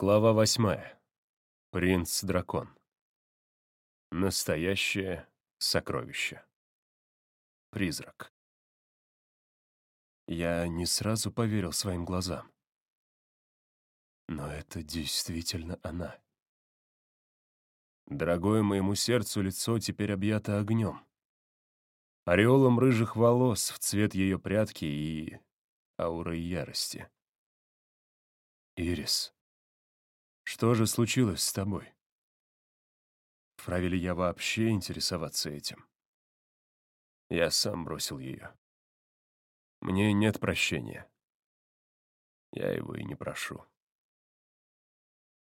Глава восьмая. Принц-дракон. Настоящее сокровище. Призрак. Я не сразу поверил своим глазам. Но это действительно она. Дорогое моему сердцу лицо теперь объято огнем. Ореолом рыжих волос в цвет ее прятки и аурой ярости. Ирис. Что же случилось с тобой? Вправе ли я вообще интересоваться этим? Я сам бросил ее. Мне нет прощения. Я его и не прошу.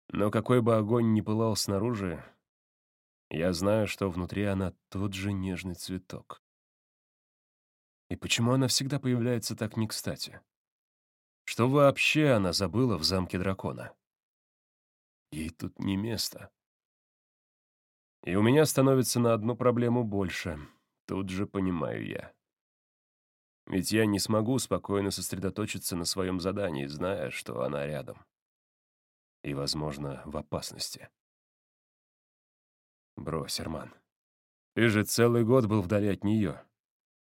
Но какой бы огонь ни пылал снаружи, я знаю, что внутри она тот же нежный цветок. И почему она всегда появляется так не кстати? Что вообще она забыла в замке дракона? Ей тут не место. И у меня становится на одну проблему больше. Тут же понимаю я. Ведь я не смогу спокойно сосредоточиться на своем задании, зная, что она рядом. И, возможно, в опасности. Брось, Арман. Ты же целый год был вдали от нее.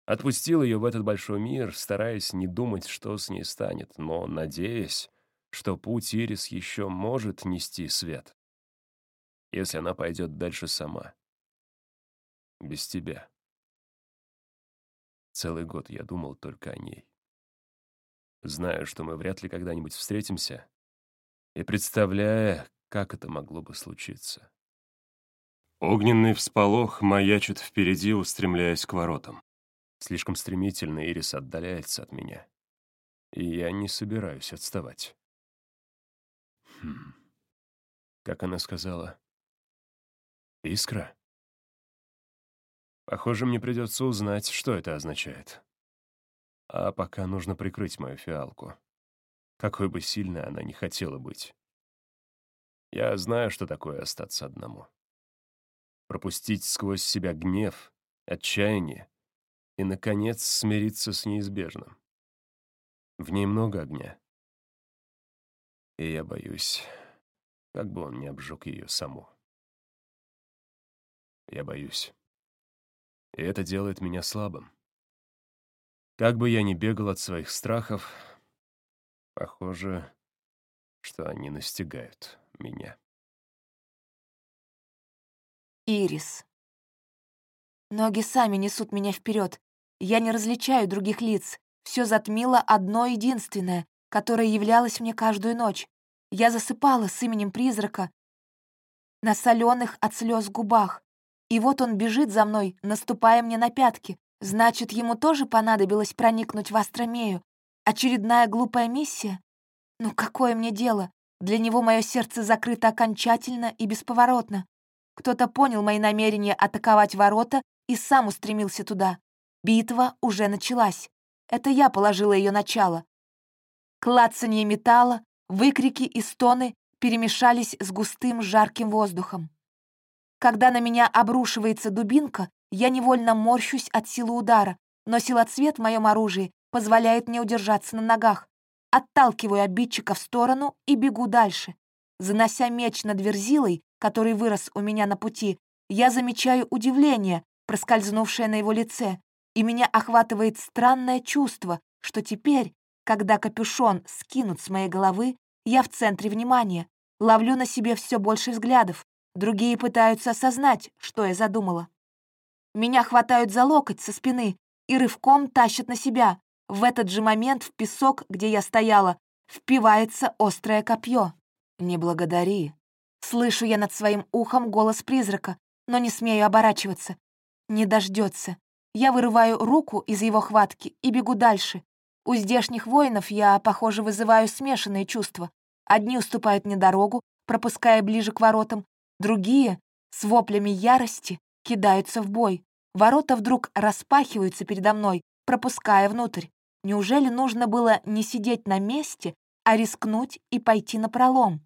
Отпустил ее в этот большой мир, стараясь не думать, что с ней станет, но надеясь, что путь Ирис еще может нести свет, если она пойдет дальше сама. Без тебя. Целый год я думал только о ней. Знаю, что мы вряд ли когда-нибудь встретимся, и представляя, как это могло бы случиться. Огненный всполох маячит впереди, устремляясь к воротам. Слишком стремительно Ирис отдаляется от меня, и я не собираюсь отставать. Хм. Как она сказала? Искра? Похоже, мне придется узнать, что это означает. А пока нужно прикрыть мою фиалку. Какой бы сильной она ни хотела быть. Я знаю, что такое остаться одному. Пропустить сквозь себя гнев, отчаяние и, наконец, смириться с неизбежным. В ней много огня, и я боюсь, как бы он не обжег ее саму. Я боюсь. И это делает меня слабым. Как бы я ни бегал от своих страхов, похоже, что они настигают меня. Ирис. Ноги сами несут меня вперед. Я не различаю других лиц. Все затмило одно единственное которая являлась мне каждую ночь. Я засыпала с именем призрака на соленых от слез губах. И вот он бежит за мной, наступая мне на пятки. Значит, ему тоже понадобилось проникнуть в Астромею. Очередная глупая миссия? Ну какое мне дело? Для него мое сердце закрыто окончательно и бесповоротно. Кто-то понял мои намерения атаковать ворота и сам устремился туда. Битва уже началась. Это я положила ее начало. Клацанье металла, выкрики и стоны перемешались с густым жарким воздухом. Когда на меня обрушивается дубинка, я невольно морщусь от силы удара, но силоцвет в моем оружии позволяет мне удержаться на ногах. Отталкиваю обидчика в сторону и бегу дальше. Занося меч над верзилой, который вырос у меня на пути, я замечаю удивление, проскользнувшее на его лице, и меня охватывает странное чувство, что теперь когда капюшон скинут с моей головы, я в центре внимания, ловлю на себе все больше взглядов. Другие пытаются осознать, что я задумала. Меня хватают за локоть со спины и рывком тащат на себя. В этот же момент в песок, где я стояла, впивается острое копье. «Не благодари». Слышу я над своим ухом голос призрака, но не смею оборачиваться. Не дождется. Я вырываю руку из его хватки и бегу дальше, у здешних воинов я, похоже, вызываю смешанные чувства. Одни уступают мне дорогу, пропуская ближе к воротам, другие, с воплями ярости, кидаются в бой. Ворота вдруг распахиваются передо мной, пропуская внутрь. Неужели нужно было не сидеть на месте, а рискнуть и пойти на пролом?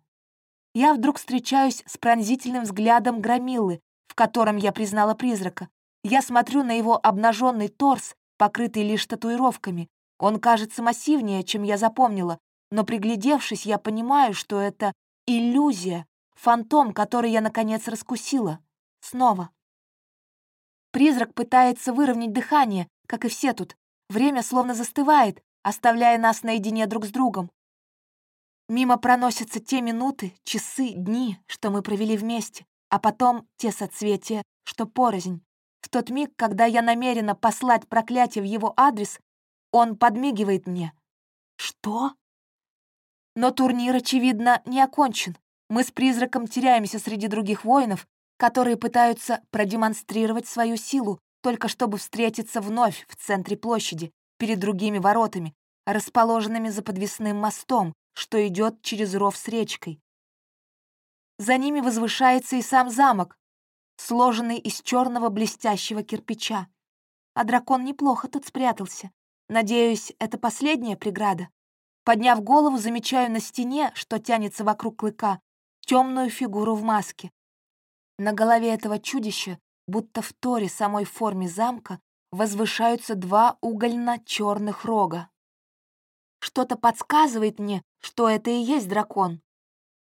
Я вдруг встречаюсь с пронзительным взглядом громилы, в котором я признала призрака. Я смотрю на его обнаженный торс, покрытый лишь татуировками, он кажется массивнее, чем я запомнила, но приглядевшись, я понимаю, что это иллюзия, фантом, который я, наконец, раскусила. Снова. Призрак пытается выровнять дыхание, как и все тут. Время словно застывает, оставляя нас наедине друг с другом. Мимо проносятся те минуты, часы, дни, что мы провели вместе, а потом те соцветия, что порознь. В тот миг, когда я намерена послать проклятие в его адрес, он подмигивает мне. Что? Но турнир, очевидно, не окончен. Мы с призраком теряемся среди других воинов, которые пытаются продемонстрировать свою силу, только чтобы встретиться вновь в центре площади, перед другими воротами, расположенными за подвесным мостом, что идет через ров с речкой. За ними возвышается и сам замок, сложенный из черного блестящего кирпича. А дракон неплохо тут спрятался. Надеюсь, это последняя преграда. Подняв голову, замечаю на стене, что тянется вокруг клыка, темную фигуру в маске. На голове этого чудища, будто в торе самой форме замка, возвышаются два угольно-черных рога. Что-то подсказывает мне, что это и есть дракон.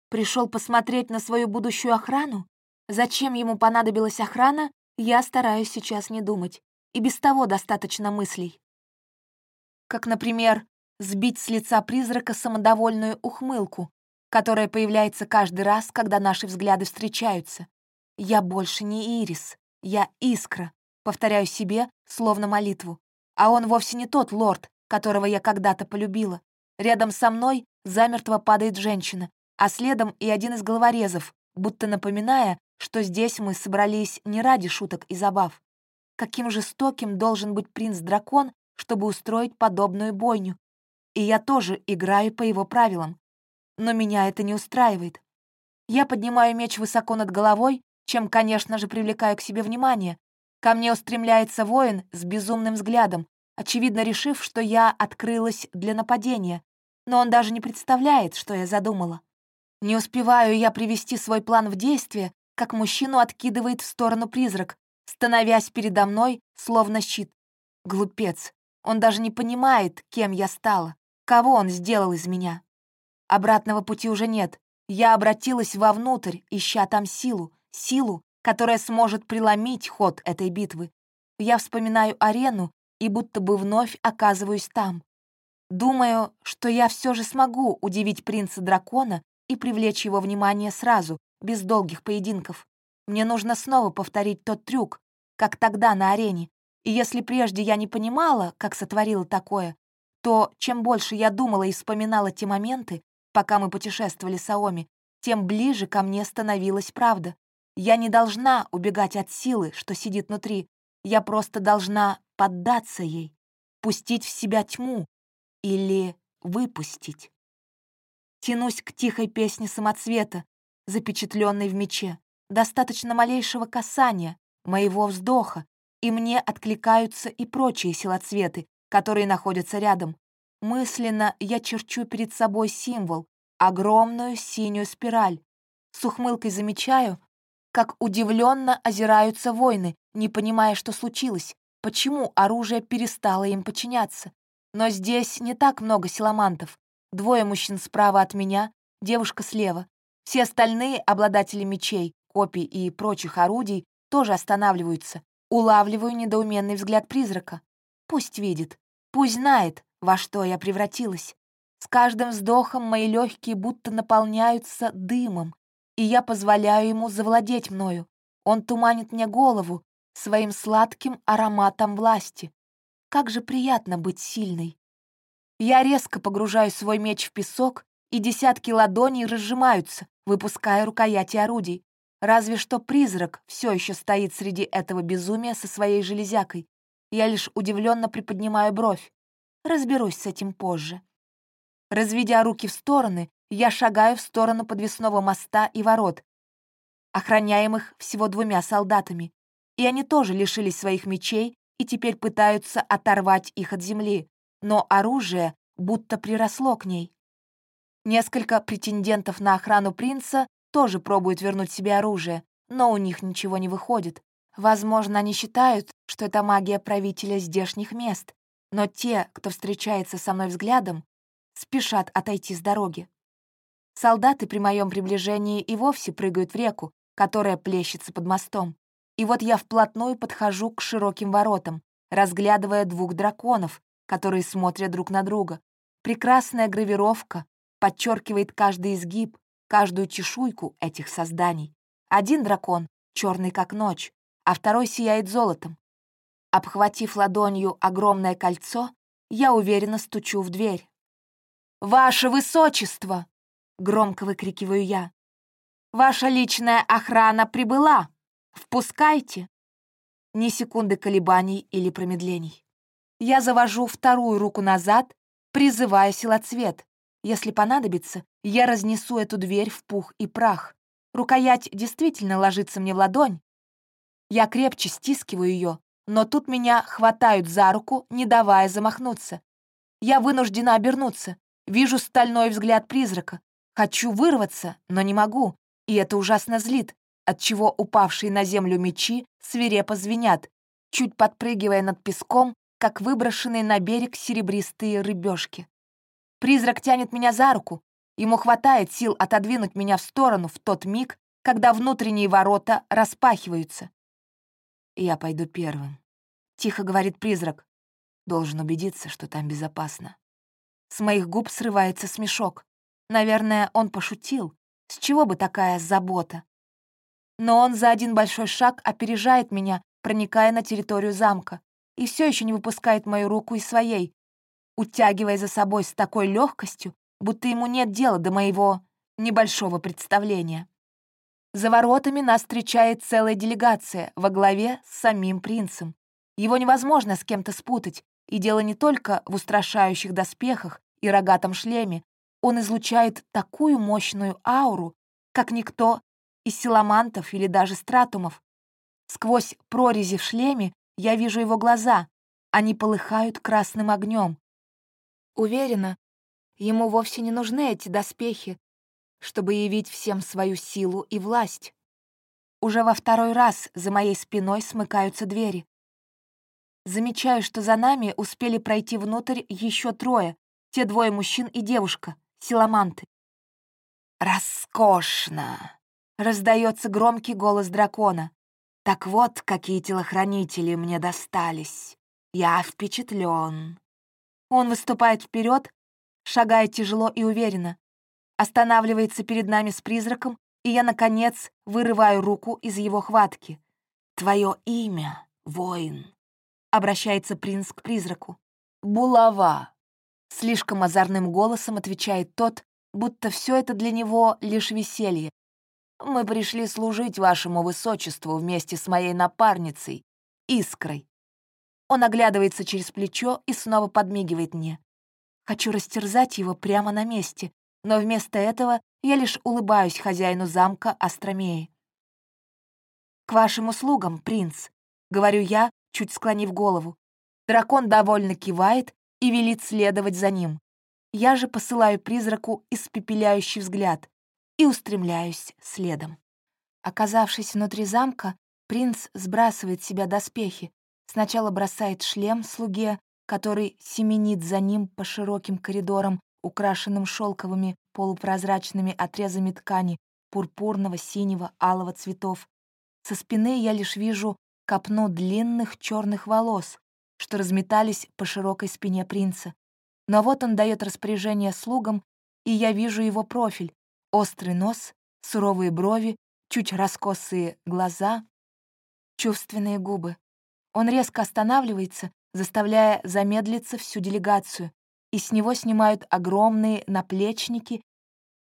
Пришел посмотреть на свою будущую охрану? Зачем ему понадобилась охрана, я стараюсь сейчас не думать. И без того достаточно мыслей. Как, например, сбить с лица призрака самодовольную ухмылку, которая появляется каждый раз, когда наши взгляды встречаются. Я больше не Ирис, я Искра, повторяю себе, словно молитву. А он вовсе не тот лорд, которого я когда-то полюбила. Рядом со мной замертво падает женщина, а следом и один из головорезов, будто напоминая, что здесь мы собрались не ради шуток и забав. Каким жестоким должен быть принц-дракон, чтобы устроить подобную бойню. И я тоже играю по его правилам. Но меня это не устраивает. Я поднимаю меч высоко над головой, чем, конечно же, привлекаю к себе внимание. Ко мне устремляется воин с безумным взглядом, очевидно решив, что я открылась для нападения, но он даже не представляет, что я задумала. Не успеваю я привести свой план в действие, как мужчину откидывает в сторону призрак, становясь передо мной, словно щит. Глупец. Он даже не понимает, кем я стала, кого он сделал из меня. Обратного пути уже нет. Я обратилась вовнутрь, ища там силу, силу, которая сможет преломить ход этой битвы. Я вспоминаю арену и будто бы вновь оказываюсь там. Думаю, что я все же смогу удивить принца-дракона и привлечь его внимание сразу, без долгих поединков. Мне нужно снова повторить тот трюк, как тогда на арене. И если прежде я не понимала, как сотворила такое, то чем больше я думала и вспоминала те моменты, пока мы путешествовали с Аоми, тем ближе ко мне становилась правда. Я не должна убегать от силы, что сидит внутри. Я просто должна поддаться ей, пустить в себя тьму или выпустить. Тянусь к тихой песне самоцвета, запечатленной в мече. Достаточно малейшего касания, моего вздоха, и мне откликаются и прочие силоцветы, которые находятся рядом. Мысленно я черчу перед собой символ, огромную синюю спираль. С ухмылкой замечаю, как удивленно озираются воины, не понимая, что случилось, почему оружие перестало им подчиняться. Но здесь не так много силамантов. Двое мужчин справа от меня, девушка слева. Все остальные обладатели мечей, копий и прочих орудий тоже останавливаются. Улавливаю недоуменный взгляд призрака. Пусть видит, пусть знает, во что я превратилась. С каждым вздохом мои легкие будто наполняются дымом, и я позволяю ему завладеть мною. Он туманит мне голову своим сладким ароматом власти. Как же приятно быть сильной. Я резко погружаю свой меч в песок, и десятки ладоней разжимаются, выпуская рукояти орудий. Разве что призрак все еще стоит среди этого безумия со своей железякой. Я лишь удивленно приподнимаю бровь. Разберусь с этим позже. Разведя руки в стороны, я шагаю в сторону подвесного моста и ворот, охраняемых всего двумя солдатами. И они тоже лишились своих мечей и теперь пытаются оторвать их от земли но оружие будто приросло к ней. Несколько претендентов на охрану принца тоже пробуют вернуть себе оружие, но у них ничего не выходит. Возможно, они считают, что это магия правителя здешних мест, но те, кто встречается со мной взглядом, спешат отойти с дороги. Солдаты при моем приближении и вовсе прыгают в реку, которая плещется под мостом. И вот я вплотную подхожу к широким воротам, разглядывая двух драконов, которые смотрят друг на друга. Прекрасная гравировка подчеркивает каждый изгиб, каждую чешуйку этих созданий. Один дракон черный как ночь, а второй сияет золотом. Обхватив ладонью огромное кольцо, я уверенно стучу в дверь. «Ваше Высочество!» — громко выкрикиваю я. «Ваша личная охрана прибыла! Впускайте!» Ни секунды колебаний или промедлений. Я завожу вторую руку назад, призывая силоцвет. Если понадобится, я разнесу эту дверь в пух и прах. Рукоять действительно ложится мне в ладонь. Я крепче стискиваю ее, но тут меня хватают за руку, не давая замахнуться. Я вынуждена обернуться. Вижу стальной взгляд призрака. Хочу вырваться, но не могу, и это ужасно злит, отчего упавшие на землю мечи свирепо звенят, чуть подпрыгивая над песком, как выброшенные на берег серебристые рыбешки. Призрак тянет меня за руку, Ему хватает сил отодвинуть меня в сторону в тот миг, когда внутренние ворота распахиваются. «Я пойду первым», — тихо говорит призрак. Должен убедиться, что там безопасно. С моих губ срывается смешок. Наверное, он пошутил. С чего бы такая забота? Но он за один большой шаг опережает меня, проникая на территорию замка, и все еще не выпускает мою руку из своей, утягивая за собой с такой легкостью, будто ему нет дела до моего небольшого представления. За воротами нас встречает целая делегация во главе с самим принцем. Его невозможно с кем-то спутать, и дело не только в устрашающих доспехах и рогатом шлеме. Он излучает такую мощную ауру, как никто из силамантов или даже стратумов. Сквозь прорези в шлеме я вижу его глаза. Они полыхают красным огнем. Уверена, Ему вовсе не нужны эти доспехи, чтобы явить всем свою силу и власть. Уже во второй раз за моей спиной смыкаются двери. Замечаю, что за нами успели пройти внутрь еще трое, те двое мужчин и девушка, силаманты. «Роскошно!» — раздается громкий голос дракона. «Так вот, какие телохранители мне достались. Я впечатлен. Он выступает вперед, шагая тяжело и уверенно. Останавливается перед нами с призраком, и я, наконец, вырываю руку из его хватки. «Твое имя, воин», — обращается принц к призраку. «Булава», — слишком озорным голосом отвечает тот, будто все это для него лишь веселье. «Мы пришли служить вашему высочеству вместе с моей напарницей, Искрой». Он оглядывается через плечо и снова подмигивает мне. Хочу растерзать его прямо на месте, но вместо этого я лишь улыбаюсь хозяину замка Астромеи. «К вашим услугам, принц», — говорю я, чуть склонив голову. Дракон довольно кивает и велит следовать за ним. Я же посылаю призраку испепеляющий взгляд и устремляюсь следом. Оказавшись внутри замка, принц сбрасывает с себя доспехи, сначала бросает шлем слуге, который семенит за ним по широким коридорам, украшенным шелковыми полупрозрачными отрезами ткани пурпурного, синего, алого цветов. Со спины я лишь вижу копну длинных черных волос, что разметались по широкой спине принца. Но вот он дает распоряжение слугам, и я вижу его профиль, острый нос, суровые брови, чуть раскосые глаза, чувственные губы. Он резко останавливается заставляя замедлиться всю делегацию, и с него снимают огромные наплечники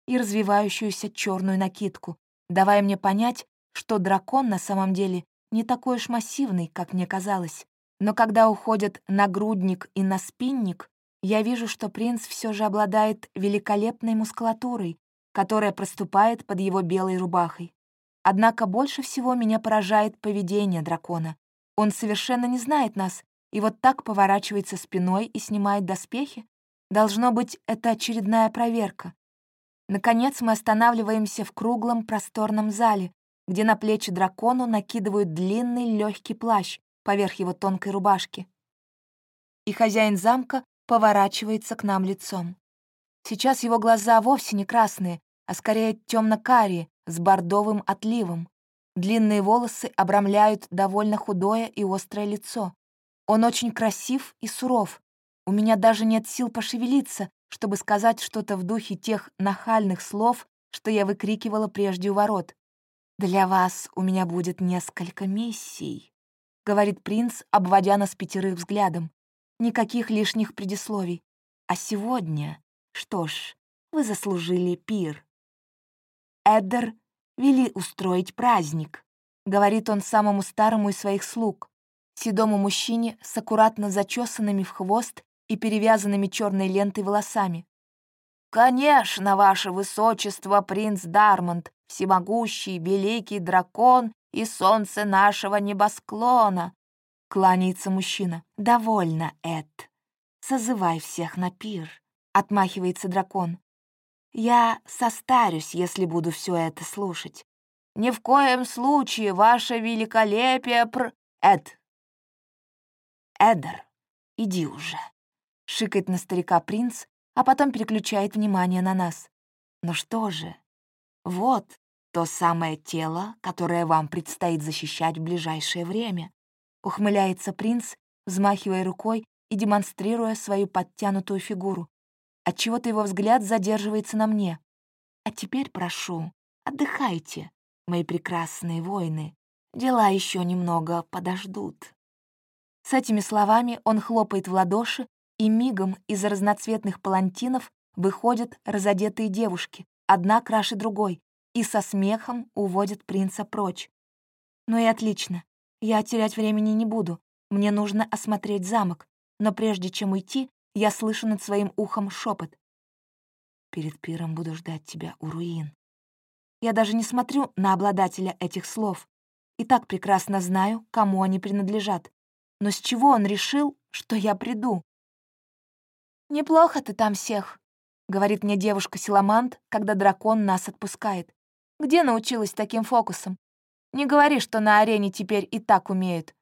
и развивающуюся черную накидку, давая мне понять, что дракон на самом деле не такой уж массивный, как мне казалось. Но когда уходят нагрудник и наспинник, я вижу, что принц все же обладает великолепной мускулатурой, которая проступает под его белой рубахой. Однако больше всего меня поражает поведение дракона. Он совершенно не знает нас и вот так поворачивается спиной и снимает доспехи? Должно быть, это очередная проверка. Наконец мы останавливаемся в круглом просторном зале, где на плечи дракону накидывают длинный легкий плащ поверх его тонкой рубашки. И хозяин замка поворачивается к нам лицом. Сейчас его глаза вовсе не красные, а скорее темно-карие, с бордовым отливом. Длинные волосы обрамляют довольно худое и острое лицо. Он очень красив и суров. У меня даже нет сил пошевелиться, чтобы сказать что-то в духе тех нахальных слов, что я выкрикивала прежде у ворот. «Для вас у меня будет несколько миссий», — говорит принц, обводя нас пятерых взглядом. Никаких лишних предисловий. А сегодня, что ж, вы заслужили пир. Эддер вели устроить праздник, говорит он самому старому из своих слуг, седому мужчине с аккуратно зачесанными в хвост и перевязанными черной лентой волосами. «Конечно, ваше высочество, принц Дармонд, всемогущий, великий дракон и солнце нашего небосклона!» Кланяется мужчина. «Довольно, Эд. Созывай всех на пир», — отмахивается дракон. «Я состарюсь, если буду все это слушать. Ни в коем случае, ваше великолепие пр... Эд! Эдер, иди уже!» — шикает на старика принц, а потом переключает внимание на нас. «Ну что же, вот то самое тело, которое вам предстоит защищать в ближайшее время», — ухмыляется принц, взмахивая рукой и демонстрируя свою подтянутую фигуру. Отчего-то его взгляд задерживается на мне. «А теперь прошу, отдыхайте, мои прекрасные воины. Дела еще немного подождут». С этими словами он хлопает в ладоши, и мигом из разноцветных палантинов выходят разодетые девушки, одна краше другой, и со смехом уводят принца прочь. Ну и отлично. Я терять времени не буду. Мне нужно осмотреть замок. Но прежде чем уйти, я слышу над своим ухом шепот. «Перед пиром буду ждать тебя у руин». Я даже не смотрю на обладателя этих слов. И так прекрасно знаю, кому они принадлежат. Но с чего он решил, что я приду? «Неплохо ты там всех», — говорит мне девушка-силамант, когда дракон нас отпускает. «Где научилась таким фокусом? Не говори, что на арене теперь и так умеют».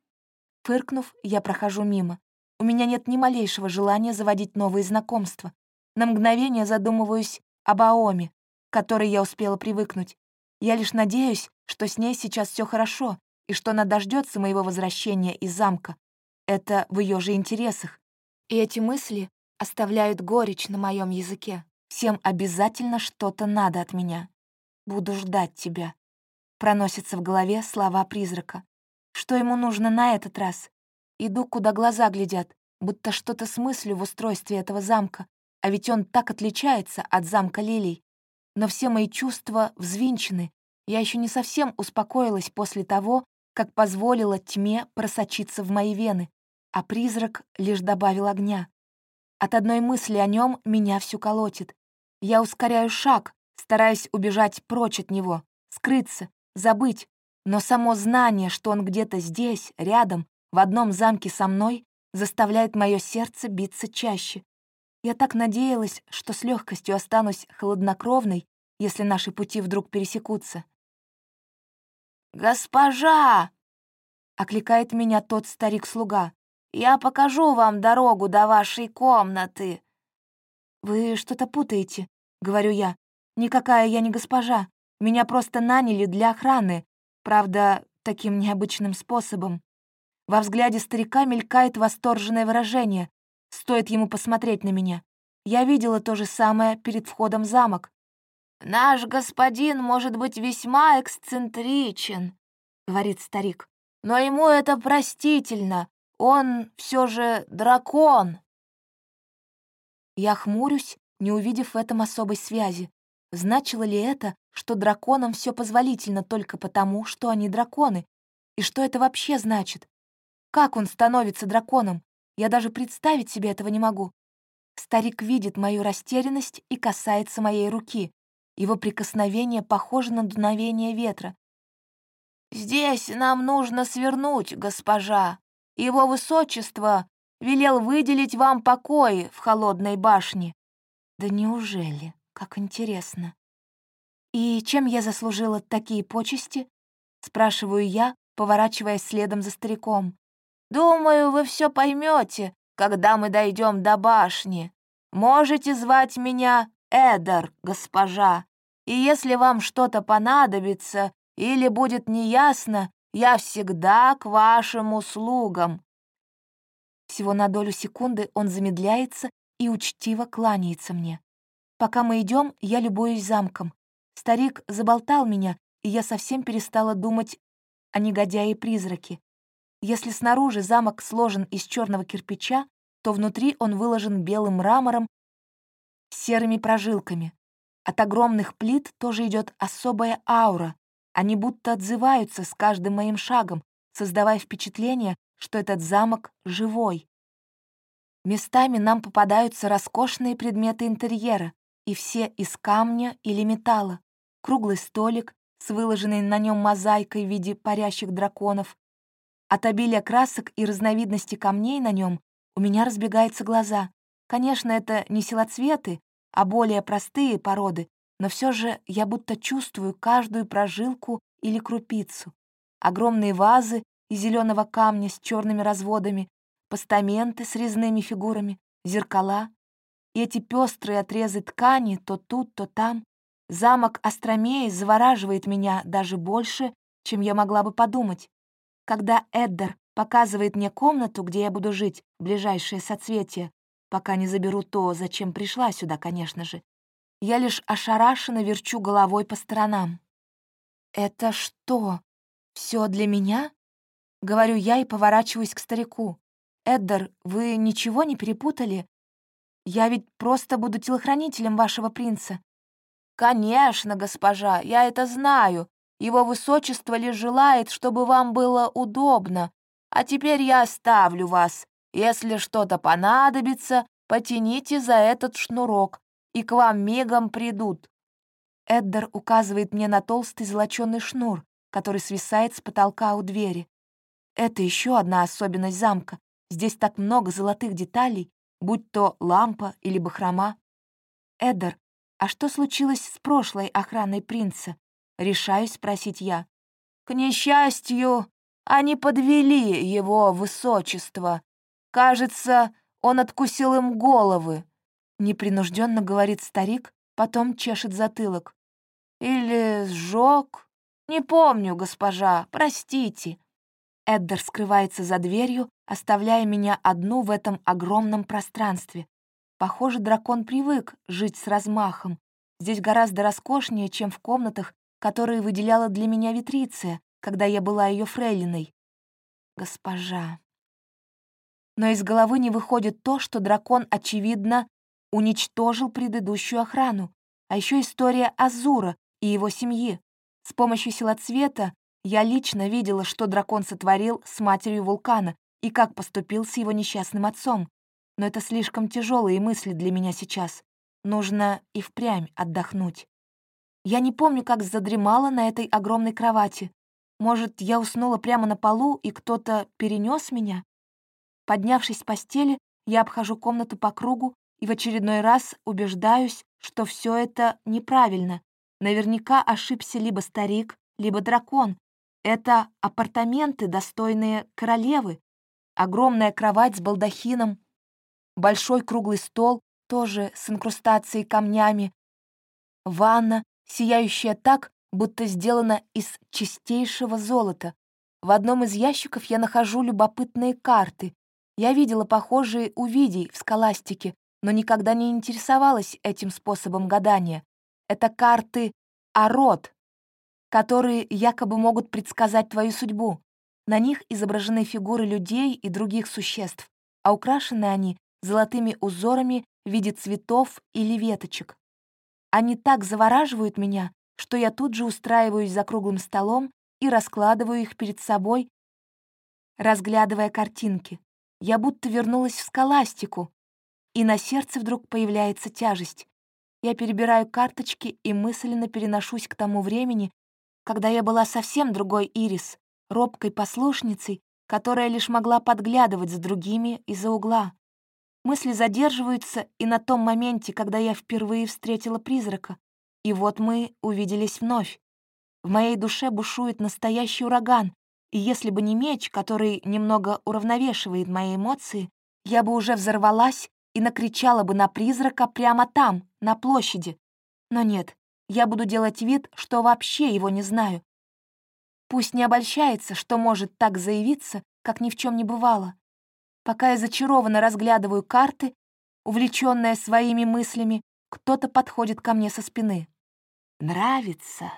Фыркнув, я прохожу мимо. У меня нет ни малейшего желания заводить новые знакомства. На мгновение задумываюсь об Аоме, к которой я успела привыкнуть. Я лишь надеюсь, что с ней сейчас все хорошо и что она дождется моего возвращения из замка. Это в ее же интересах. И эти мысли оставляют горечь на моем языке. Всем обязательно что-то надо от меня. Буду ждать тебя. Проносятся в голове слова призрака. Что ему нужно на этот раз? Иду, куда глаза глядят, будто что-то смыслю в устройстве этого замка, а ведь он так отличается от замка лилий. Но все мои чувства взвинчены. Я еще не совсем успокоилась после того, как позволила тьме просочиться в мои вены, а призрак лишь добавил огня. От одной мысли о нем меня всю колотит. Я ускоряю шаг, стараясь убежать прочь от него, скрыться, забыть, но само знание, что он где-то здесь, рядом, в одном замке со мной, заставляет мое сердце биться чаще. Я так надеялась, что с легкостью останусь хладнокровной, если наши пути вдруг пересекутся. «Госпожа!» — окликает меня тот старик-слуга. Я покажу вам дорогу до вашей комнаты». «Вы что-то путаете», — говорю я. «Никакая я не госпожа. Меня просто наняли для охраны. Правда, таким необычным способом». Во взгляде старика мелькает восторженное выражение. Стоит ему посмотреть на меня. Я видела то же самое перед входом в замок. «Наш господин может быть весьма эксцентричен», — говорит старик. «Но ему это простительно. Он все же дракон!» Я хмурюсь, не увидев в этом особой связи. Значило ли это, что драконам все позволительно только потому, что они драконы? И что это вообще значит? Как он становится драконом? Я даже представить себе этого не могу. Старик видит мою растерянность и касается моей руки. Его прикосновение похоже на дуновение ветра. «Здесь нам нужно свернуть, госпожа», его высочество велел выделить вам покои в холодной башне». «Да неужели? Как интересно!» «И чем я заслужила такие почести?» — спрашиваю я, поворачиваясь следом за стариком. «Думаю, вы все поймете, когда мы дойдем до башни. Можете звать меня Эдар, госпожа. И если вам что-то понадобится или будет неясно, я всегда к вашим услугам». Всего на долю секунды он замедляется и учтиво кланяется мне. Пока мы идем, я любуюсь замком. Старик заболтал меня, и я совсем перестала думать о негодяе-призраке. Если снаружи замок сложен из черного кирпича, то внутри он выложен белым мрамором с серыми прожилками. От огромных плит тоже идет особая аура. Они будто отзываются с каждым моим шагом, создавая впечатление, что этот замок живой. Местами нам попадаются роскошные предметы интерьера, и все из камня или металла. Круглый столик с выложенной на нем мозаикой в виде парящих драконов. От обилия красок и разновидности камней на нем у меня разбегаются глаза. Конечно, это не силоцветы, а более простые породы, но все же я будто чувствую каждую прожилку или крупицу. Огромные вазы из зеленого камня с черными разводами, постаменты с резными фигурами, зеркала. И эти пестрые отрезы ткани то тут, то там. Замок Астромеи завораживает меня даже больше, чем я могла бы подумать. Когда Эддер показывает мне комнату, где я буду жить, ближайшее соцветие, пока не заберу то, зачем пришла сюда, конечно же, я лишь ошарашенно верчу головой по сторонам. «Это что, все для меня?» — говорю я и поворачиваюсь к старику. «Эддер, вы ничего не перепутали? Я ведь просто буду телохранителем вашего принца». «Конечно, госпожа, я это знаю. Его высочество лишь желает, чтобы вам было удобно. А теперь я оставлю вас. Если что-то понадобится, потяните за этот шнурок, и к вам мигом придут». Эддер указывает мне на толстый золоченый шнур, который свисает с потолка у двери. Это еще одна особенность замка. Здесь так много золотых деталей, будь то лампа или бахрома. Эдер, а что случилось с прошлой охраной принца? Решаюсь спросить я. К несчастью, они подвели его высочество. Кажется, он откусил им головы. Непринужденно говорит старик, потом чешет затылок. Или сжег? Не помню, госпожа, простите. Эддер скрывается за дверью, оставляя меня одну в этом огромном пространстве. Похоже, дракон привык жить с размахом. Здесь гораздо роскошнее, чем в комнатах, которые выделяла для меня Витриция, когда я была ее фрейлиной. Госпожа. Но из головы не выходит то, что дракон, очевидно, уничтожил предыдущую охрану, а еще история Азура и его семьи. С помощью силоцвета я лично видела, что дракон сотворил с матерью вулкана и как поступил с его несчастным отцом. Но это слишком тяжелые мысли для меня сейчас. Нужно и впрямь отдохнуть. Я не помню, как задремала на этой огромной кровати. Может, я уснула прямо на полу, и кто-то перенес меня? Поднявшись с постели, я обхожу комнату по кругу и в очередной раз убеждаюсь, что все это неправильно. Наверняка ошибся либо старик, либо дракон, это апартаменты, достойные королевы. Огромная кровать с балдахином, большой круглый стол, тоже с инкрустацией камнями, ванна, сияющая так, будто сделана из чистейшего золота. В одном из ящиков я нахожу любопытные карты. Я видела похожие у Видий в скаластике, но никогда не интересовалась этим способом гадания. Это карты Арот, которые якобы могут предсказать твою судьбу. На них изображены фигуры людей и других существ, а украшены они золотыми узорами в виде цветов или веточек. Они так завораживают меня, что я тут же устраиваюсь за круглым столом и раскладываю их перед собой, разглядывая картинки. Я будто вернулась в скаластику, и на сердце вдруг появляется тяжесть. Я перебираю карточки и мысленно переношусь к тому времени, когда я была совсем другой Ирис, робкой послушницей, которая лишь могла подглядывать за другими из-за угла. Мысли задерживаются и на том моменте, когда я впервые встретила призрака. И вот мы увиделись вновь. В моей душе бушует настоящий ураган, и если бы не меч, который немного уравновешивает мои эмоции, я бы уже взорвалась и накричала бы на призрака прямо там, на площади. Но нет, я буду делать вид, что вообще его не знаю. Пусть не обольщается, что может так заявиться, как ни в чем не бывало. Пока я зачарованно разглядываю карты, увлеченная своими мыслями, кто-то подходит ко мне со спины. «Нравится?»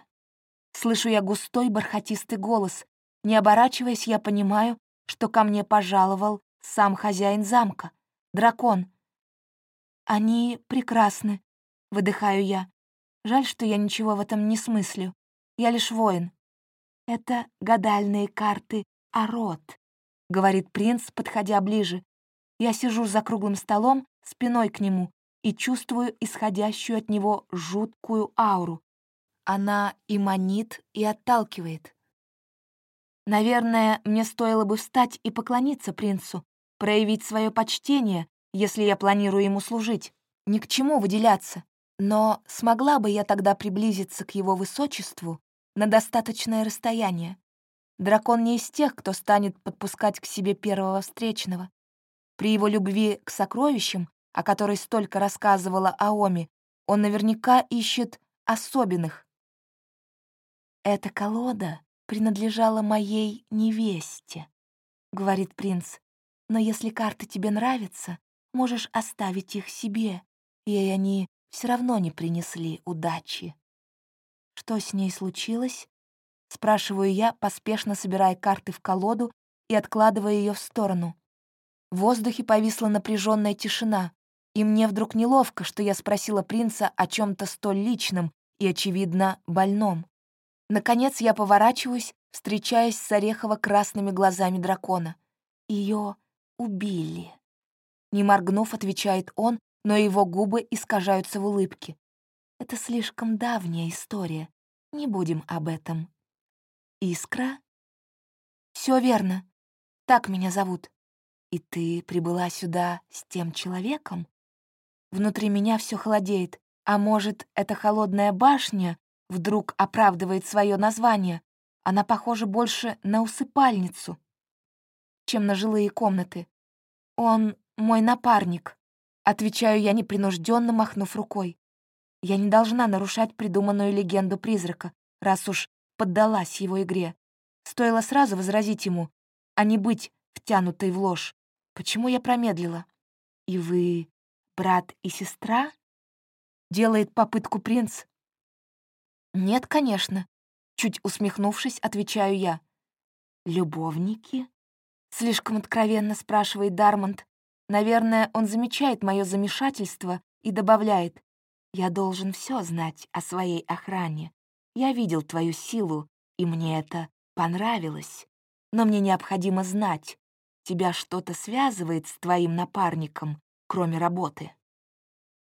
Слышу я густой бархатистый голос. Не оборачиваясь, я понимаю, что ко мне пожаловал сам хозяин замка, дракон. «Они прекрасны», — выдыхаю я. Жаль, что я ничего в этом не смыслю. Я лишь воин. Это гадальные карты Арот, говорит принц, подходя ближе. Я сижу за круглым столом, спиной к нему, и чувствую исходящую от него жуткую ауру. Она и манит, и отталкивает. Наверное, мне стоило бы встать и поклониться принцу, проявить свое почтение, если я планирую ему служить. Ни к чему выделяться. Но смогла бы я тогда приблизиться к его высочеству на достаточное расстояние? Дракон не из тех, кто станет подпускать к себе первого встречного. При его любви к сокровищам, о которой столько рассказывала Аоми, он наверняка ищет особенных. «Эта колода принадлежала моей невесте», — говорит принц. «Но если карты тебе нравятся, можешь оставить их себе, и они все равно не принесли удачи. Что с ней случилось? Спрашиваю я, поспешно собирая карты в колоду и откладывая ее в сторону. В воздухе повисла напряженная тишина, и мне вдруг неловко, что я спросила принца о чем то столь личном и, очевидно, больном. Наконец я поворачиваюсь, встречаясь с орехово-красными глазами дракона. Ее убили. Не моргнув, отвечает он, но его губы искажаются в улыбке. Это слишком давняя история. Не будем об этом. Искра? Все верно. Так меня зовут. И ты прибыла сюда с тем человеком? Внутри меня все холодеет. А может, эта холодная башня вдруг оправдывает свое название? Она похожа больше на усыпальницу, чем на жилые комнаты. Он мой напарник. Отвечаю я непринужденно, махнув рукой. Я не должна нарушать придуманную легенду призрака, раз уж поддалась его игре. Стоило сразу возразить ему, а не быть втянутой в ложь. Почему я промедлила? И вы брат и сестра? Делает попытку принц. Нет, конечно. Чуть усмехнувшись, отвечаю я. Любовники? Слишком откровенно спрашивает Дармонд. Наверное, он замечает мое замешательство и добавляет, «Я должен все знать о своей охране. Я видел твою силу, и мне это понравилось. Но мне необходимо знать, тебя что-то связывает с твоим напарником, кроме работы?»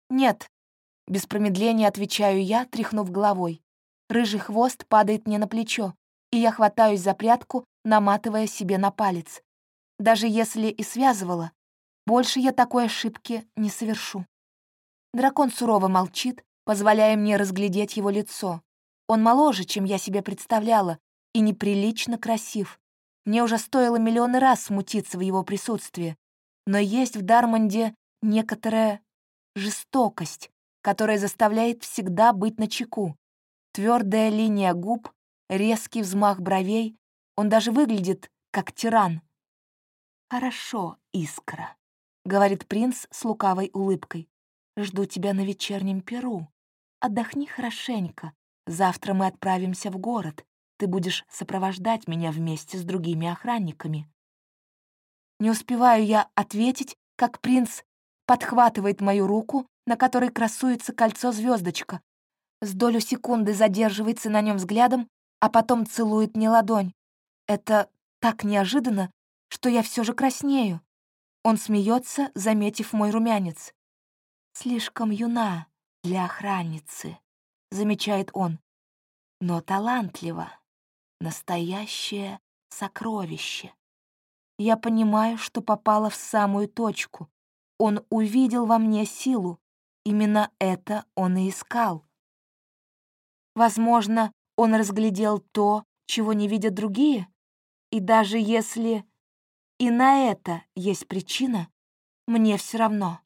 «Нет», — без промедления отвечаю я, тряхнув головой. Рыжий хвост падает мне на плечо, и я хватаюсь за прядку, наматывая себе на палец. Даже если и связывала, больше я такой ошибки не совершу. Дракон сурово молчит, позволяя мне разглядеть его лицо. Он моложе, чем я себе представляла, и неприлично красив. Мне уже стоило миллионы раз смутиться в его присутствии. Но есть в Дармонде некоторая жестокость, которая заставляет всегда быть начеку. Твердая линия губ, резкий взмах бровей. Он даже выглядит как тиран. «Хорошо, Искра», — говорит принц с лукавой улыбкой. «Жду тебя на вечернем перу. Отдохни хорошенько. Завтра мы отправимся в город. Ты будешь сопровождать меня вместе с другими охранниками». Не успеваю я ответить, как принц подхватывает мою руку, на которой красуется кольцо звездочка, с долю секунды задерживается на нем взглядом, а потом целует мне ладонь. Это так неожиданно, что я все же краснею. Он смеется, заметив мой румянец. «Слишком юна для охранницы», — замечает он. «Но талантлива. Настоящее сокровище. Я понимаю, что попала в самую точку. Он увидел во мне силу. Именно это он и искал. Возможно, он разглядел то, чего не видят другие? И даже если и на это есть причина, мне все равно.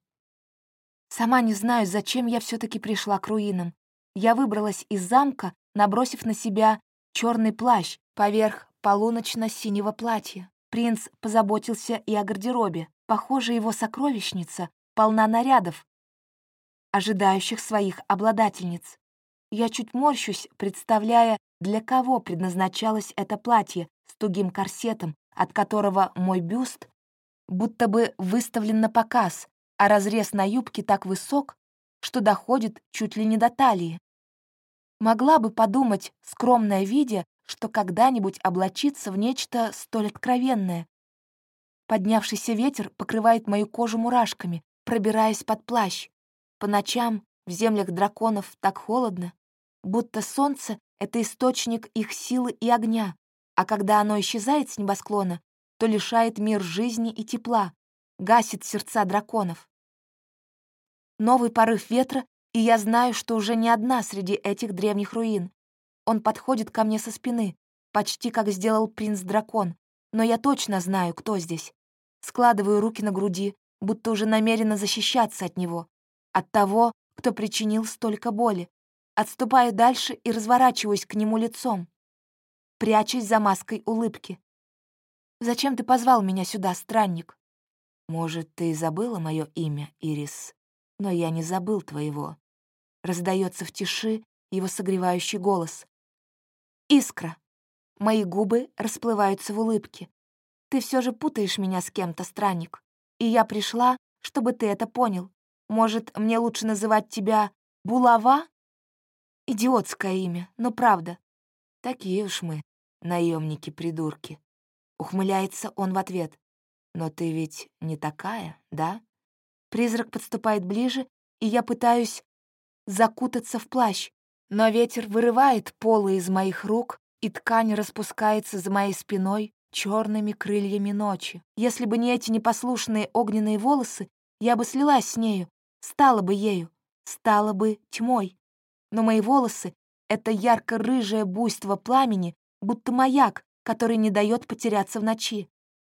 Сама не знаю, зачем я все таки пришла к руинам. Я выбралась из замка, набросив на себя черный плащ поверх полуночно-синего платья. Принц позаботился и о гардеробе. Похоже, его сокровищница полна нарядов, ожидающих своих обладательниц. Я чуть морщусь, представляя, для кого предназначалось это платье с тугим корсетом, от которого мой бюст будто бы выставлен на показ, а разрез на юбке так высок, что доходит чуть ли не до талии. Могла бы подумать, скромная видя, что когда-нибудь облачиться в нечто столь откровенное. Поднявшийся ветер покрывает мою кожу мурашками, пробираясь под плащ. По ночам в землях драконов так холодно, будто солнце — это источник их силы и огня, а когда оно исчезает с небосклона, то лишает мир жизни и тепла, гасит сердца драконов. Новый порыв ветра, и я знаю, что уже не одна среди этих древних руин. Он подходит ко мне со спины, почти как сделал принц-дракон, но я точно знаю, кто здесь. Складываю руки на груди, будто уже намерена защищаться от него, от того, кто причинил столько боли. Отступаю дальше и разворачиваюсь к нему лицом, прячась за маской улыбки. «Зачем ты позвал меня сюда, странник?» «Может, ты забыла мое имя, Ирис, но я не забыл твоего». Раздается в тиши его согревающий голос. «Искра». Мои губы расплываются в улыбке. «Ты все же путаешь меня с кем-то, странник. И я пришла, чтобы ты это понял. Может, мне лучше называть тебя Булава? Идиотское имя, но правда. Такие уж мы, наемники-придурки. Ухмыляется он в ответ. Но ты ведь не такая, да? Призрак подступает ближе, и я пытаюсь закутаться в плащ, но ветер вырывает полы из моих рук, и ткань распускается за моей спиной черными крыльями ночи. Если бы не эти непослушные огненные волосы, я бы слилась с нею, стала бы ею, стала бы тьмой. Но мои волосы — это ярко-рыжее буйство пламени, будто маяк, который не дает потеряться в ночи.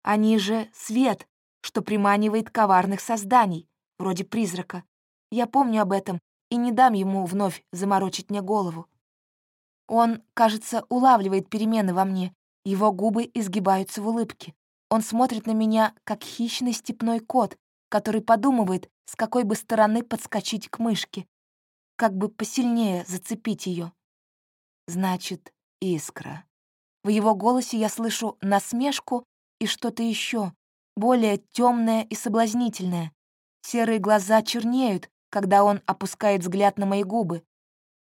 Они же свет, что приманивает коварных созданий, вроде призрака. Я помню об этом и не дам ему вновь заморочить мне голову. Он, кажется, улавливает перемены во мне, его губы изгибаются в улыбке. Он смотрит на меня, как хищный степной кот, который подумывает, с какой бы стороны подскочить к мышке, как бы посильнее зацепить ее. Значит, искра. В его голосе я слышу насмешку и что-то еще, более темное и соблазнительное. Серые глаза чернеют, когда он опускает взгляд на мои губы.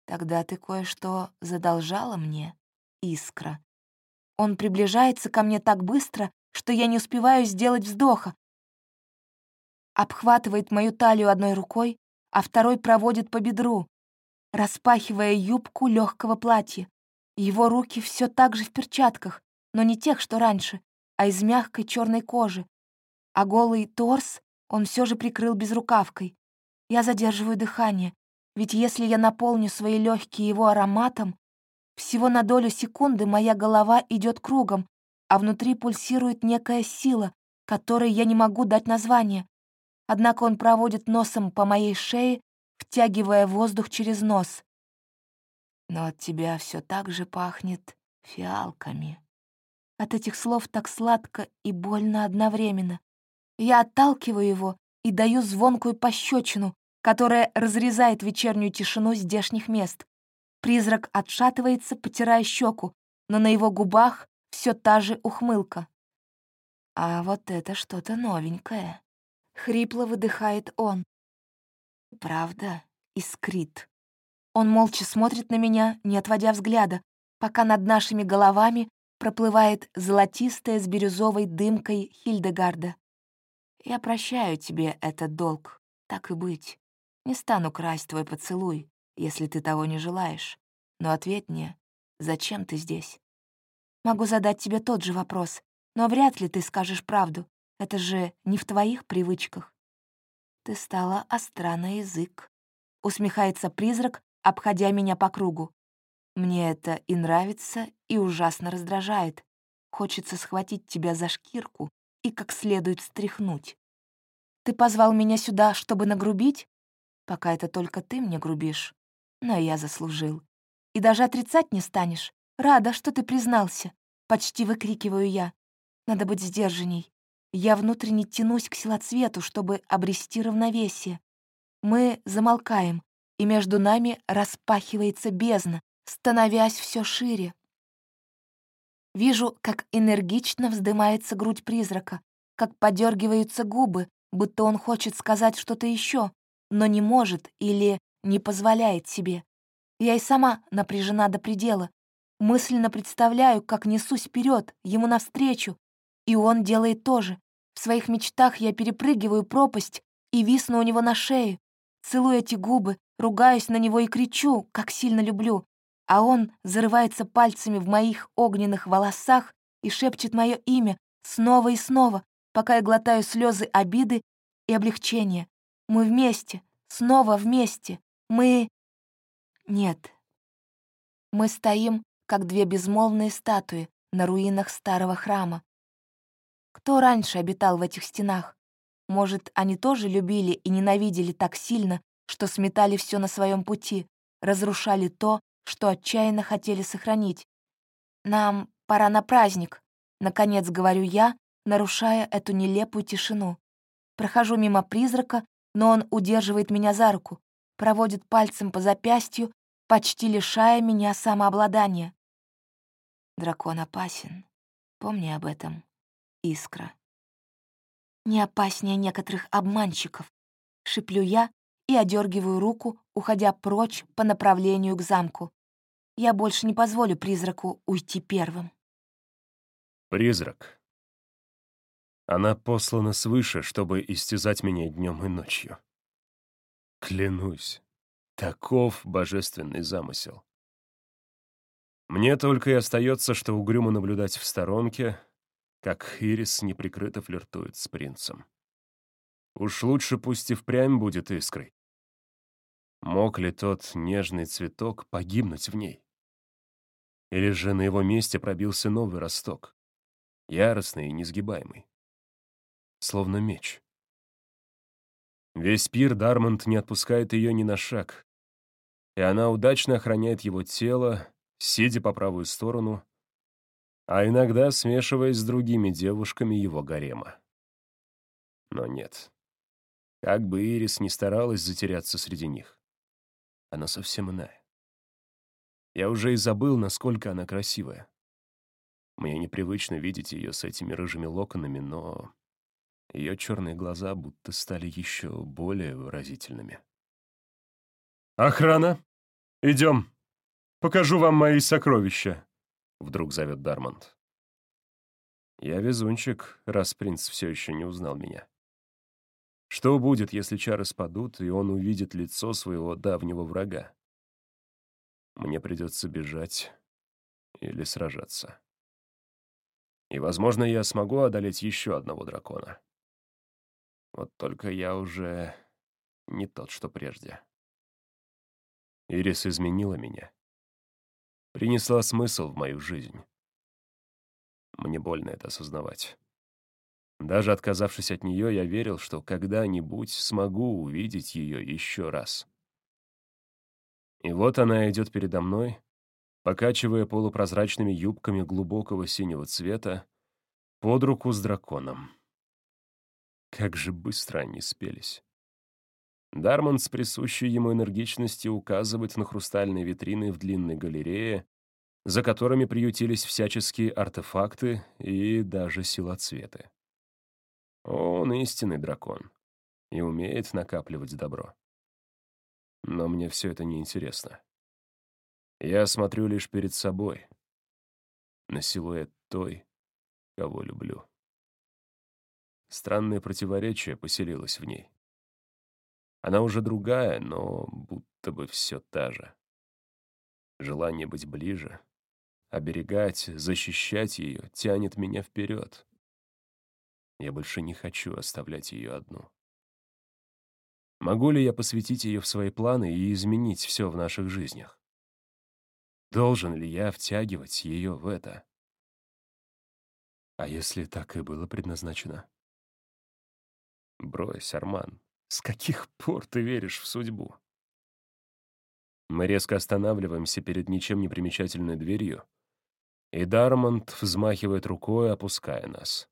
Тогда ты кое-что задолжала мне, искра. Он приближается ко мне так быстро, что я не успеваю сделать вздоха, обхватывает мою талию одной рукой, а второй проводит по бедру, распахивая юбку легкого платья. Его руки все так же в перчатках, но не тех, что раньше, а из мягкой черной кожи. А голый торс он все же прикрыл безрукавкой. Я задерживаю дыхание, ведь если я наполню свои легкие его ароматом, всего на долю секунды моя голова идет кругом, а внутри пульсирует некая сила, которой я не могу дать название. Однако он проводит носом по моей шее, втягивая воздух через нос. Но от тебя все так же пахнет фиалками. От этих слов так сладко и больно одновременно. Я отталкиваю его и даю звонкую пощечину, которая разрезает вечернюю тишину здешних мест. Призрак отшатывается, потирая щеку, но на его губах все та же ухмылка. А вот это что-то новенькое. Хрипло выдыхает он. Правда, искрит. Он молча смотрит на меня, не отводя взгляда, пока над нашими головами проплывает золотистая с бирюзовой дымкой Хильдегарда. Я прощаю тебе этот долг, так и быть. Не стану красть твой поцелуй, если ты того не желаешь. Но ответь мне, зачем ты здесь? Могу задать тебе тот же вопрос, но вряд ли ты скажешь правду. Это же не в твоих привычках. Ты стала остра на язык. Усмехается призрак, обходя меня по кругу. Мне это и нравится, и ужасно раздражает. Хочется схватить тебя за шкирку и как следует стряхнуть. Ты позвал меня сюда, чтобы нагрубить? Пока это только ты мне грубишь. Но я заслужил. И даже отрицать не станешь. Рада, что ты признался. Почти выкрикиваю я. Надо быть сдержанней. Я внутренне тянусь к силоцвету, чтобы обрести равновесие. Мы замолкаем, и между нами распахивается бездна, становясь все шире. Вижу, как энергично вздымается грудь призрака, как подергиваются губы, будто он хочет сказать что-то еще, но не может или не позволяет себе. Я и сама напряжена до предела. Мысленно представляю, как несусь вперед, ему навстречу, и он делает то же. В своих мечтах я перепрыгиваю пропасть и висну у него на шее, целую эти губы, ругаюсь на него и кричу, как сильно люблю, а он зарывается пальцами в моих огненных волосах и шепчет мое имя снова и снова, пока я глотаю слезы обиды и облегчения. Мы вместе, снова вместе. Мы... Нет. Мы стоим, как две безмолвные статуи на руинах старого храма. Кто раньше обитал в этих стенах? Может, они тоже любили и ненавидели так сильно, что сметали все на своем пути, разрушали то, что отчаянно хотели сохранить. «Нам пора на праздник», — наконец говорю я, нарушая эту нелепую тишину. Прохожу мимо призрака, но он удерживает меня за руку, проводит пальцем по запястью, почти лишая меня самообладания. Дракон опасен. Помни об этом, Искра. Не опаснее некоторых обманщиков, шиплю я и одергиваю руку, уходя прочь по направлению к замку. Я больше не позволю призраку уйти первым. Призрак. Она послана свыше, чтобы истязать меня днем и ночью. Клянусь, таков божественный замысел. Мне только и остается, что угрюмо наблюдать в сторонке, как Ирис неприкрыто флиртует с принцем. Уж лучше пусть и впрямь будет искрой. Мог ли тот нежный цветок погибнуть в ней? Или же на его месте пробился новый росток, яростный и несгибаемый, словно меч? Весь пир Дармонд не отпускает ее ни на шаг, и она удачно охраняет его тело, сидя по правую сторону, а иногда смешиваясь с другими девушками его гарема. Но нет. Как бы Ирис ни старалась затеряться среди них, она совсем иная. Я уже и забыл, насколько она красивая. Мне непривычно видеть ее с этими рыжими локонами, но ее черные глаза будто стали еще более выразительными. «Охрана! Идем! Покажу вам мои сокровища!» — вдруг зовет Дармонд. Я везунчик, раз принц все еще не узнал меня. Что будет, если чары спадут, и он увидит лицо своего давнего врага? Мне придется бежать или сражаться. И, возможно, я смогу одолеть еще одного дракона. Вот только я уже не тот, что прежде. Ирис изменила меня. Принесла смысл в мою жизнь. Мне больно это осознавать. Даже отказавшись от нее, я верил, что когда-нибудь смогу увидеть ее еще раз. И вот она идет передо мной, покачивая полупрозрачными юбками глубокого синего цвета, под руку с драконом. Как же быстро они спелись. Дарман с присущей ему энергичностью указывает на хрустальные витрины в длинной галерее, за которыми приютились всяческие артефакты и даже силоцветы. Он истинный дракон и умеет накапливать добро. Но мне все это не интересно. Я смотрю лишь перед собой, на силуэт той, кого люблю. Странное противоречие поселилось в ней. Она уже другая, но будто бы все та же. Желание быть ближе, оберегать, защищать ее тянет меня вперед. Я больше не хочу оставлять ее одну. Могу ли я посвятить ее в свои планы и изменить все в наших жизнях? Должен ли я втягивать ее в это? А если так и было предназначено? Брось, Арман, с каких пор ты веришь в судьбу? Мы резко останавливаемся перед ничем не примечательной дверью, и Дармонд взмахивает рукой, опуская нас.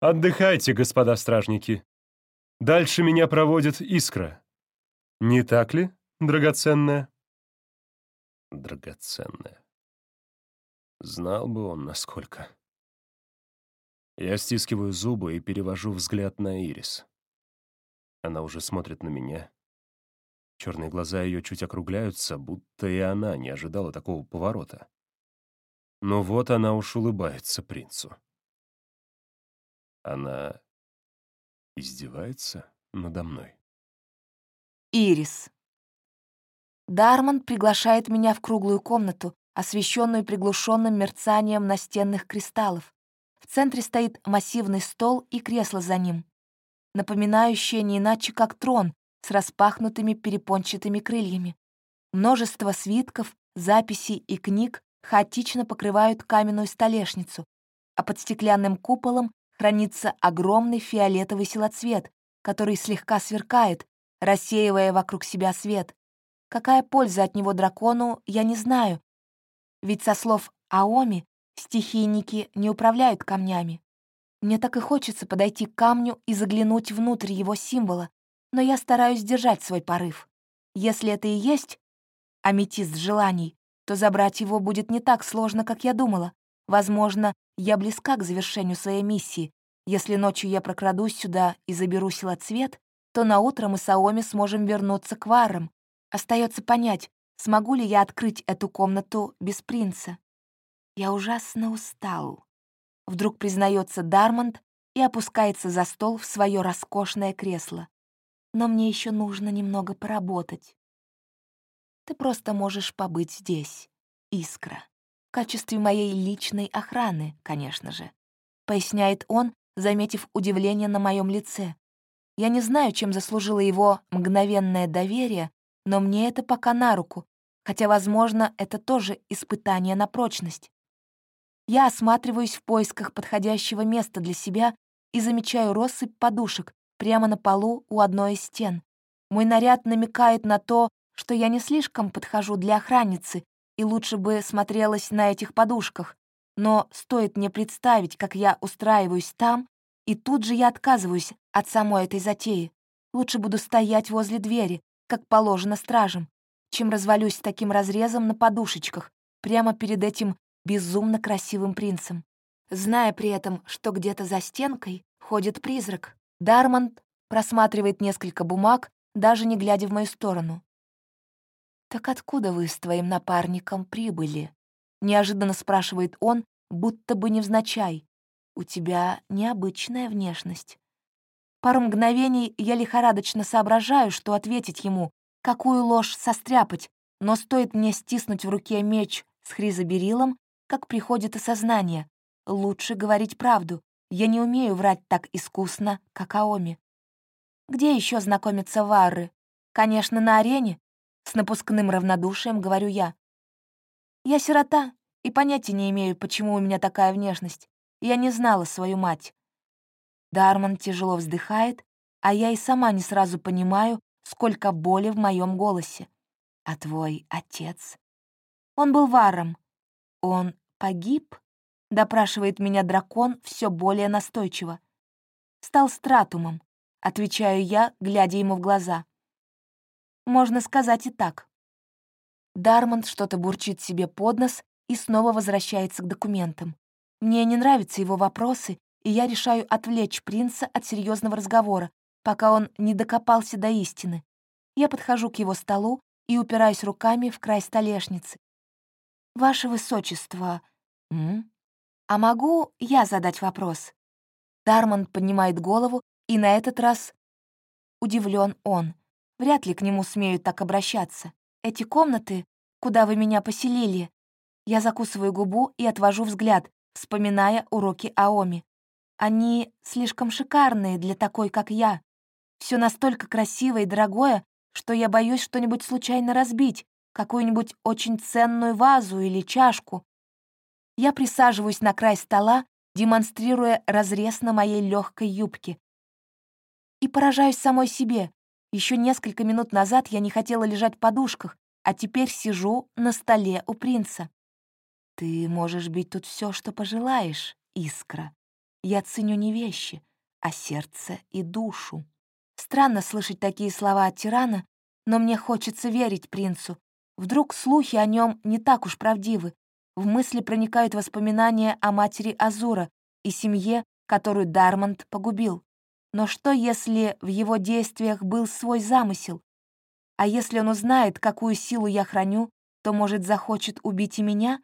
«Отдыхайте, господа стражники. Дальше меня проводит искра. Не так ли, драгоценная?» Драгоценная. Знал бы он, насколько. Я стискиваю зубы и перевожу взгляд на Ирис. Она уже смотрит на меня. Черные глаза ее чуть округляются, будто и она не ожидала такого поворота. Но вот она уж улыбается принцу. Она издевается надо мной. Ирис. Дармонд приглашает меня в круглую комнату, освещенную приглушенным мерцанием настенных кристаллов. В центре стоит массивный стол и кресло за ним, напоминающее не иначе как трон с распахнутыми перепончатыми крыльями. Множество свитков, записей и книг хаотично покрывают каменную столешницу, а под стеклянным куполом хранится огромный фиолетовый силоцвет, который слегка сверкает, рассеивая вокруг себя свет. Какая польза от него дракону, я не знаю. Ведь со слов Аоми стихийники не управляют камнями. Мне так и хочется подойти к камню и заглянуть внутрь его символа, но я стараюсь держать свой порыв. Если это и есть аметист желаний, то забрать его будет не так сложно, как я думала. Возможно, я близка к завершению своей миссии. Если ночью я прокрадусь сюда и заберу силоцвет, то на утро мы с Аоми сможем вернуться к варам. Остается понять, смогу ли я открыть эту комнату без принца. Я ужасно устал. Вдруг признается Дармонд и опускается за стол в свое роскошное кресло но мне еще нужно немного поработать. Ты просто можешь побыть здесь, Искра, в качестве моей личной охраны, конечно же», — поясняет он, заметив удивление на моем лице. «Я не знаю, чем заслужило его мгновенное доверие, но мне это пока на руку, хотя, возможно, это тоже испытание на прочность. Я осматриваюсь в поисках подходящего места для себя и замечаю россыпь подушек, прямо на полу у одной из стен. Мой наряд намекает на то, что я не слишком подхожу для охранницы и лучше бы смотрелась на этих подушках. Но стоит мне представить, как я устраиваюсь там, и тут же я отказываюсь от самой этой затеи. Лучше буду стоять возле двери, как положено стражам, чем развалюсь с таким разрезом на подушечках, прямо перед этим безумно красивым принцем, зная при этом, что где-то за стенкой ходит призрак. Дармонд просматривает несколько бумаг, даже не глядя в мою сторону. «Так откуда вы с твоим напарником прибыли?» — неожиданно спрашивает он, будто бы невзначай. «У тебя необычная внешность». Пару мгновений я лихорадочно соображаю, что ответить ему, какую ложь состряпать, но стоит мне стиснуть в руке меч с хризоберилом, как приходит осознание. Лучше говорить правду, я не умею врать так искусно, как Аоми. Где еще знакомятся варры? Конечно, на арене. С напускным равнодушием говорю я. Я сирота и понятия не имею, почему у меня такая внешность. Я не знала свою мать. Дарман тяжело вздыхает, а я и сама не сразу понимаю, сколько боли в моем голосе. А твой отец? Он был варом. Он погиб? — допрашивает меня дракон все более настойчиво. «Стал стратумом», — отвечаю я, глядя ему в глаза. «Можно сказать и так». Дармонд что-то бурчит себе под нос и снова возвращается к документам. Мне не нравятся его вопросы, и я решаю отвлечь принца от серьезного разговора, пока он не докопался до истины. Я подхожу к его столу и упираюсь руками в край столешницы. «Ваше Высочество...» М? «А могу я задать вопрос?» Дарман поднимает голову, и на этот раз удивлен он. Вряд ли к нему смеют так обращаться. Эти комнаты, куда вы меня поселили, я закусываю губу и отвожу взгляд, вспоминая уроки Аоми. Они слишком шикарные для такой, как я. Все настолько красивое и дорогое, что я боюсь что-нибудь случайно разбить, какую-нибудь очень ценную вазу или чашку. Я присаживаюсь на край стола, демонстрируя разрез на моей легкой юбке. И поражаюсь самой себе. Еще несколько минут назад я не хотела лежать в подушках, а теперь сижу на столе у принца. Ты можешь бить тут все, что пожелаешь, Искра. Я ценю не вещи, а сердце и душу. Странно слышать такие слова от тирана, но мне хочется верить принцу. Вдруг слухи о нем не так уж правдивы. В мысли проникают воспоминания о матери Азура и семье, которую Дармонд погубил. Но что, если в его действиях был свой замысел? А если он узнает, какую силу я храню, то, может, захочет убить и меня?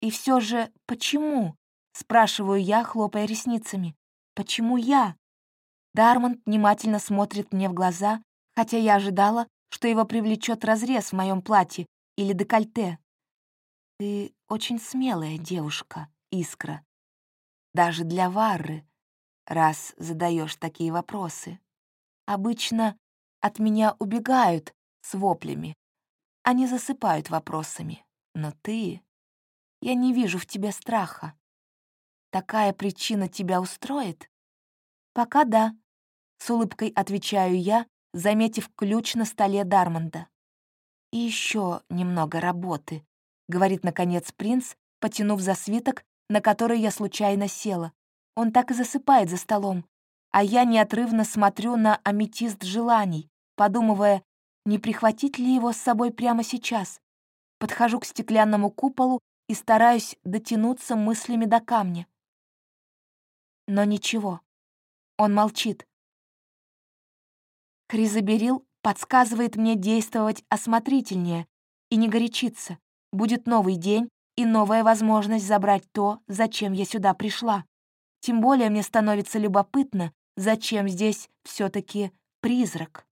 И все же, почему? Спрашиваю я, хлопая ресницами. Почему я? Дармонд внимательно смотрит мне в глаза, хотя я ожидала, что его привлечет разрез в моем платье или декольте. Ты очень смелая девушка, Искра. Даже для Варры, раз задаешь такие вопросы. Обычно от меня убегают с воплями, они засыпают вопросами. Но ты... Я не вижу в тебе страха. Такая причина тебя устроит? Пока да, с улыбкой отвечаю я, заметив ключ на столе Дармонда. «И еще немного работы», — говорит, наконец, принц, потянув за свиток, на который я случайно села. Он так и засыпает за столом, а я неотрывно смотрю на аметист желаний, подумывая, не прихватить ли его с собой прямо сейчас. Подхожу к стеклянному куполу и стараюсь дотянуться мыслями до камня. Но ничего. Он молчит. Хризоберил подсказывает мне действовать осмотрительнее и не горячиться. Будет новый день и новая возможность забрать то, зачем я сюда пришла. Тем более мне становится любопытно, зачем здесь все таки призрак.